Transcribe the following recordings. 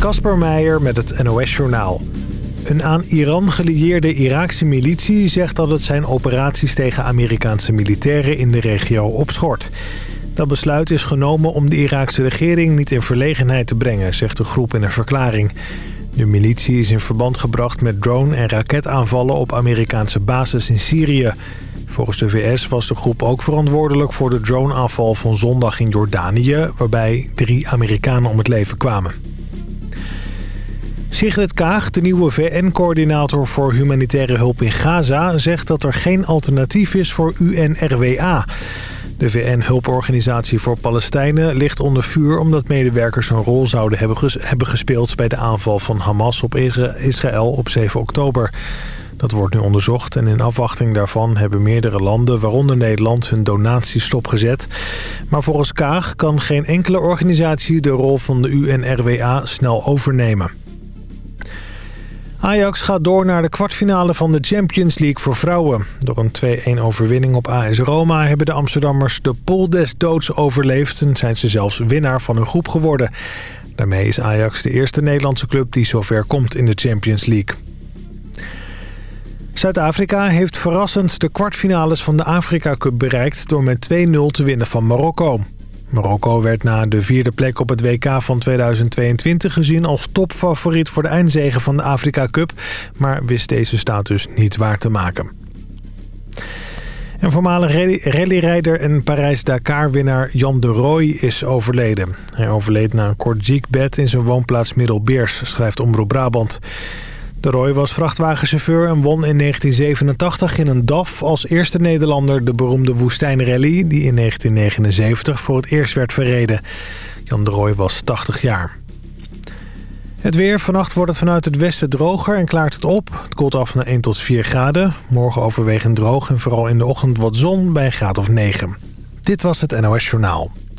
Kasper Meijer met het NOS-journaal. Een aan Iran gelieerde Iraakse militie zegt dat het zijn operaties tegen Amerikaanse militairen in de regio opschort. Dat besluit is genomen om de Iraakse regering niet in verlegenheid te brengen, zegt de groep in een verklaring. De militie is in verband gebracht met drone- en raketaanvallen op Amerikaanse bases in Syrië. Volgens de VS was de groep ook verantwoordelijk voor de droneaanval van zondag in Jordanië... waarbij drie Amerikanen om het leven kwamen. Sigrid Kaag, de nieuwe VN-coördinator voor humanitaire hulp in Gaza... zegt dat er geen alternatief is voor UNRWA. De VN-hulporganisatie voor Palestijnen ligt onder vuur... omdat medewerkers een rol zouden hebben gespeeld... bij de aanval van Hamas op Israël op 7 oktober. Dat wordt nu onderzocht en in afwachting daarvan hebben meerdere landen, waaronder Nederland, hun donaties stopgezet. Maar volgens Kaag kan geen enkele organisatie de rol van de UNRWA snel overnemen. Ajax gaat door naar de kwartfinale van de Champions League voor vrouwen. Door een 2-1 overwinning op AS Roma hebben de Amsterdammers de pool des doods overleefd... en zijn ze zelfs winnaar van hun groep geworden. Daarmee is Ajax de eerste Nederlandse club die zover komt in de Champions League. Zuid-Afrika heeft verrassend de kwartfinales van de Afrika Cup bereikt... door met 2-0 te winnen van Marokko. Marokko werd na de vierde plek op het WK van 2022 gezien als topfavoriet voor de eindzegen van de Afrika Cup, maar wist deze status niet waar te maken. Een voormalig rallyrijder en Parijs-Dakar-winnaar Jan de Rooij is overleden. Hij overleed na een kort ziekbed in zijn woonplaats Middelbeers, schrijft Omroep Brabant. De Roy was vrachtwagenchauffeur en won in 1987 in een DAF als eerste Nederlander de beroemde woestijnrally... die in 1979 voor het eerst werd verreden. Jan de Roy was 80 jaar. Het weer. Vannacht wordt het vanuit het westen droger en klaart het op. Het koelt af naar 1 tot 4 graden. Morgen overwegend droog en vooral in de ochtend wat zon bij een graad of 9. Dit was het NOS Journaal.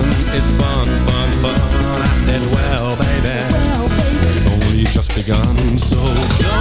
prison is fun, fun, fun. I said, well, baby, well, baby. only just begun, so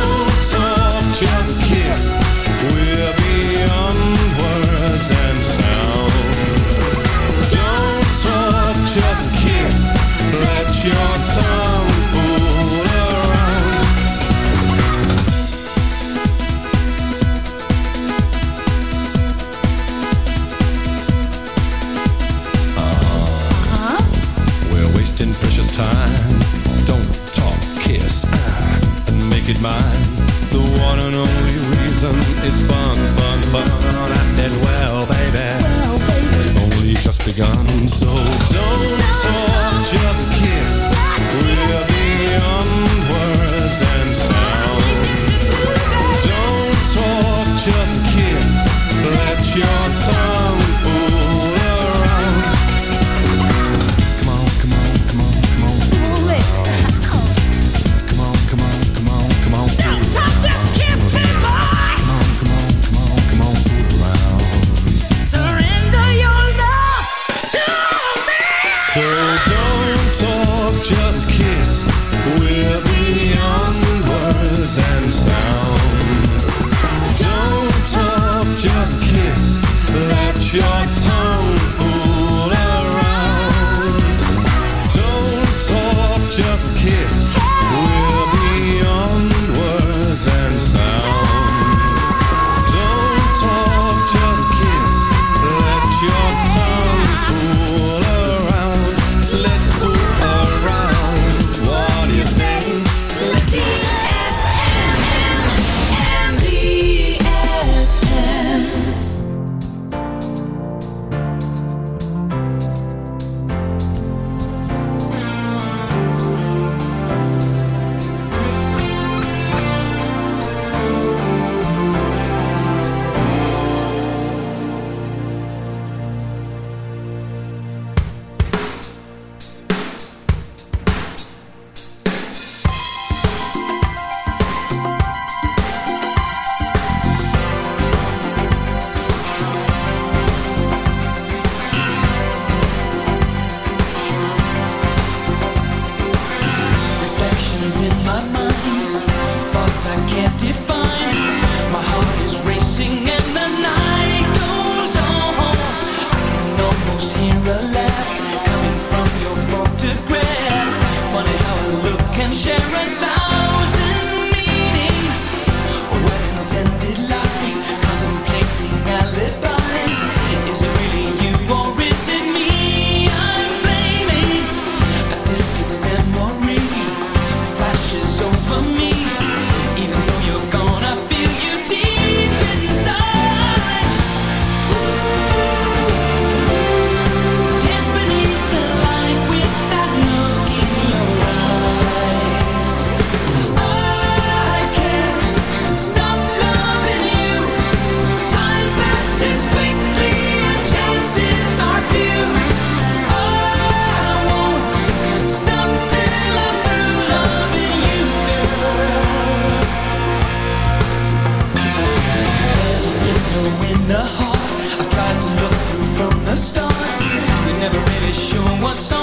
what's on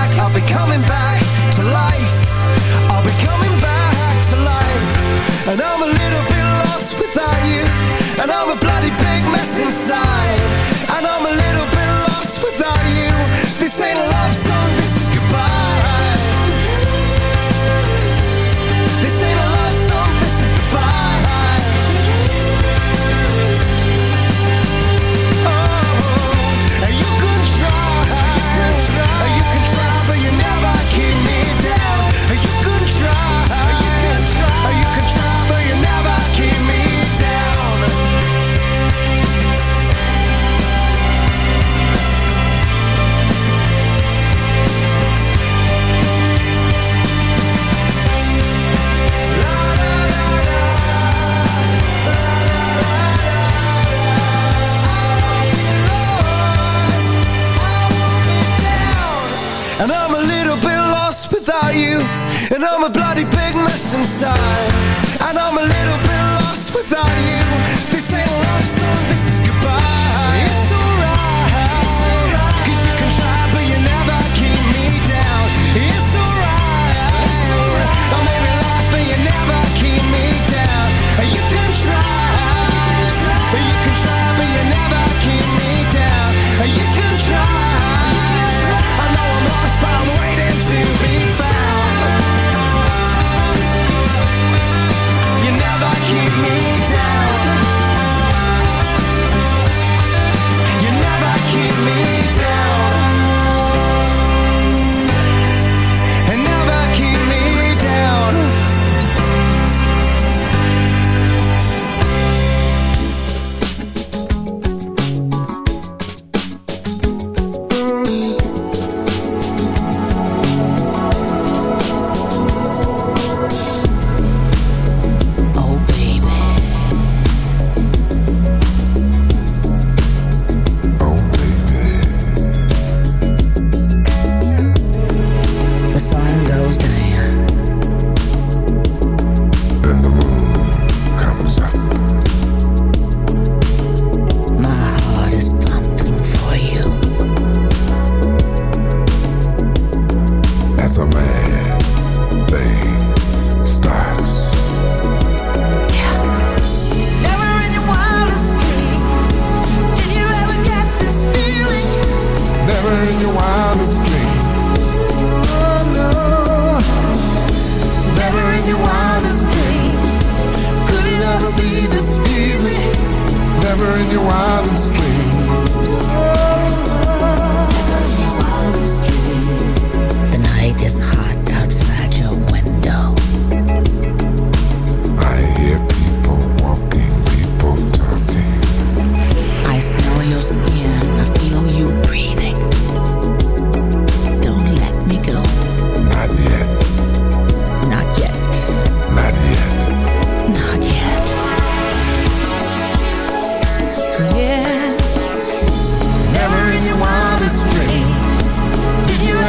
And I'm a bloody big mess inside. And I'm a little bit lost without you.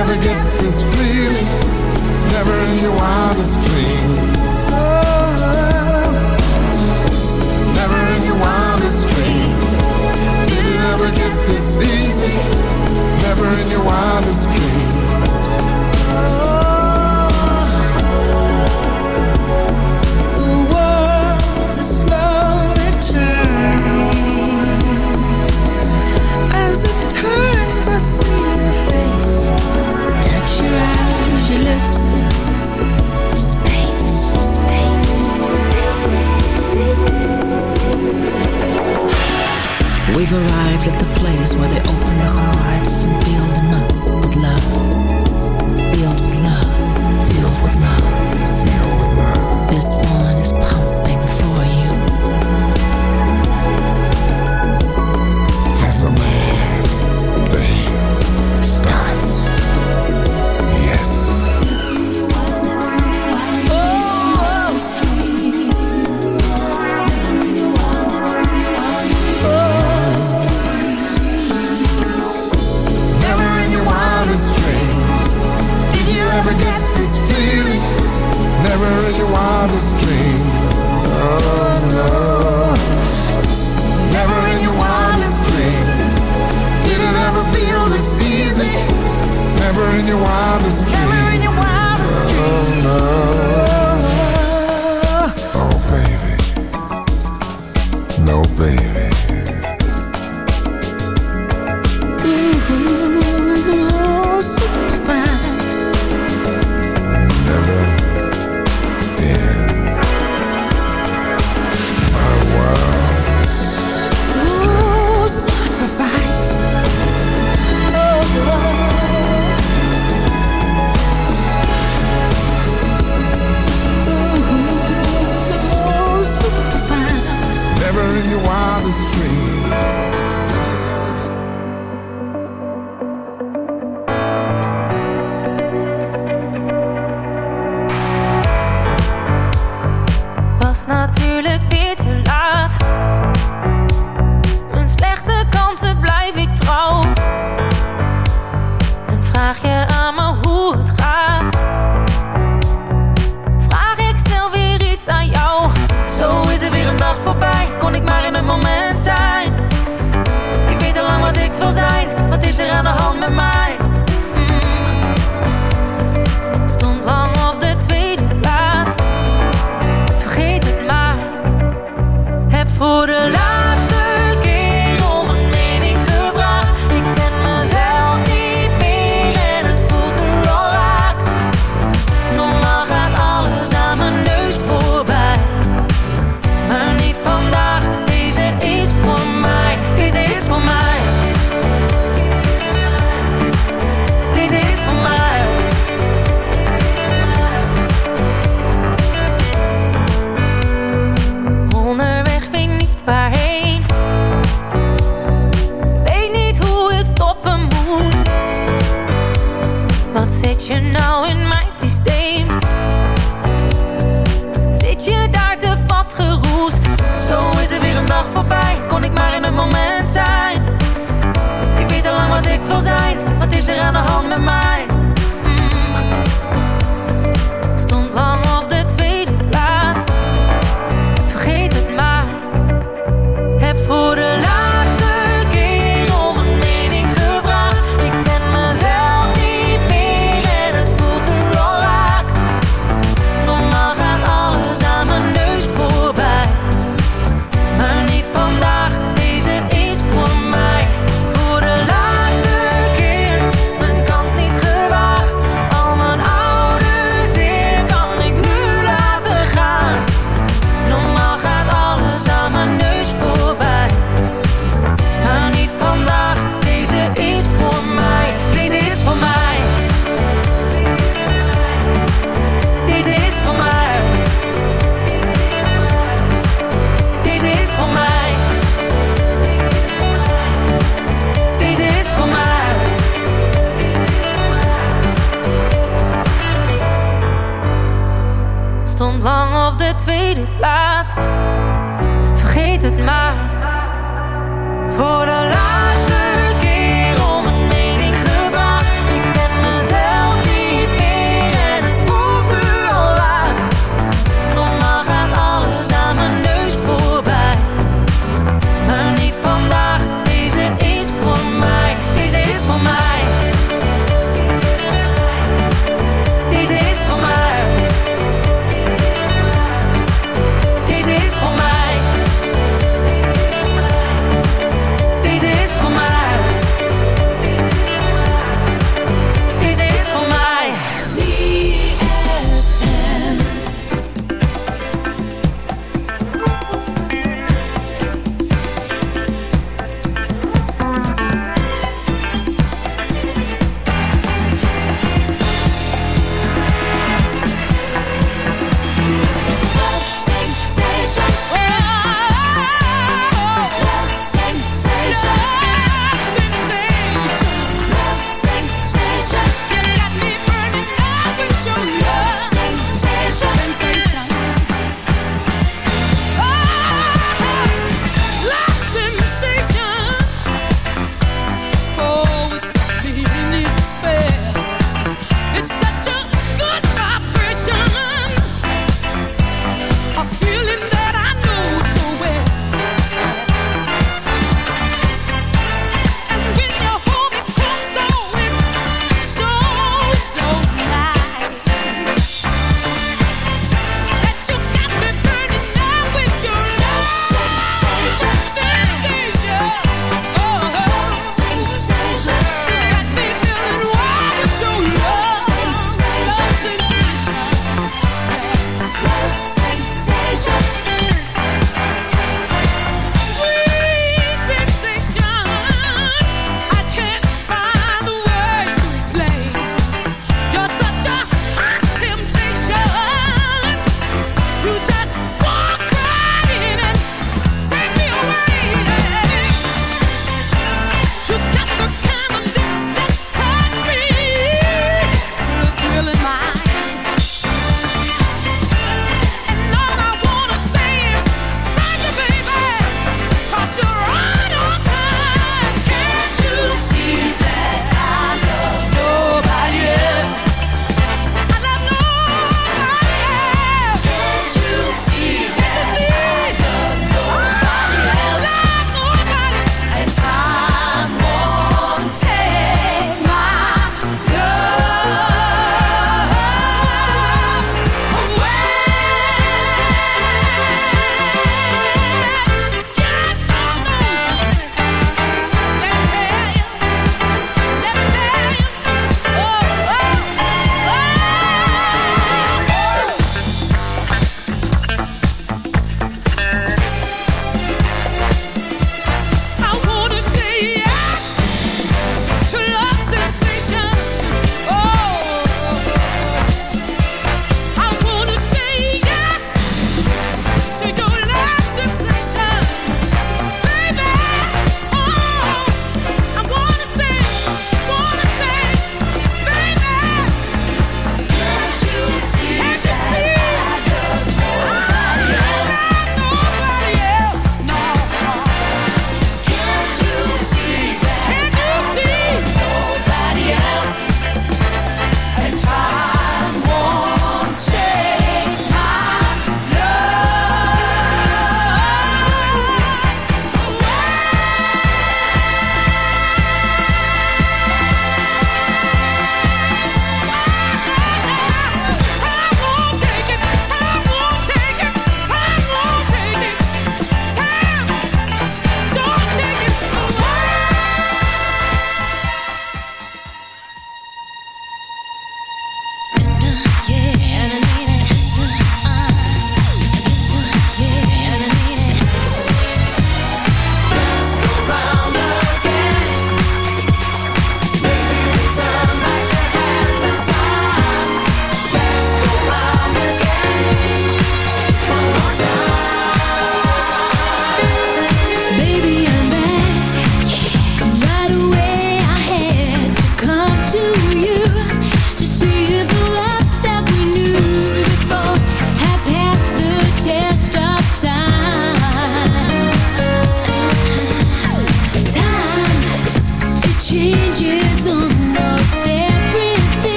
never get